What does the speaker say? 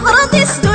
Добродисто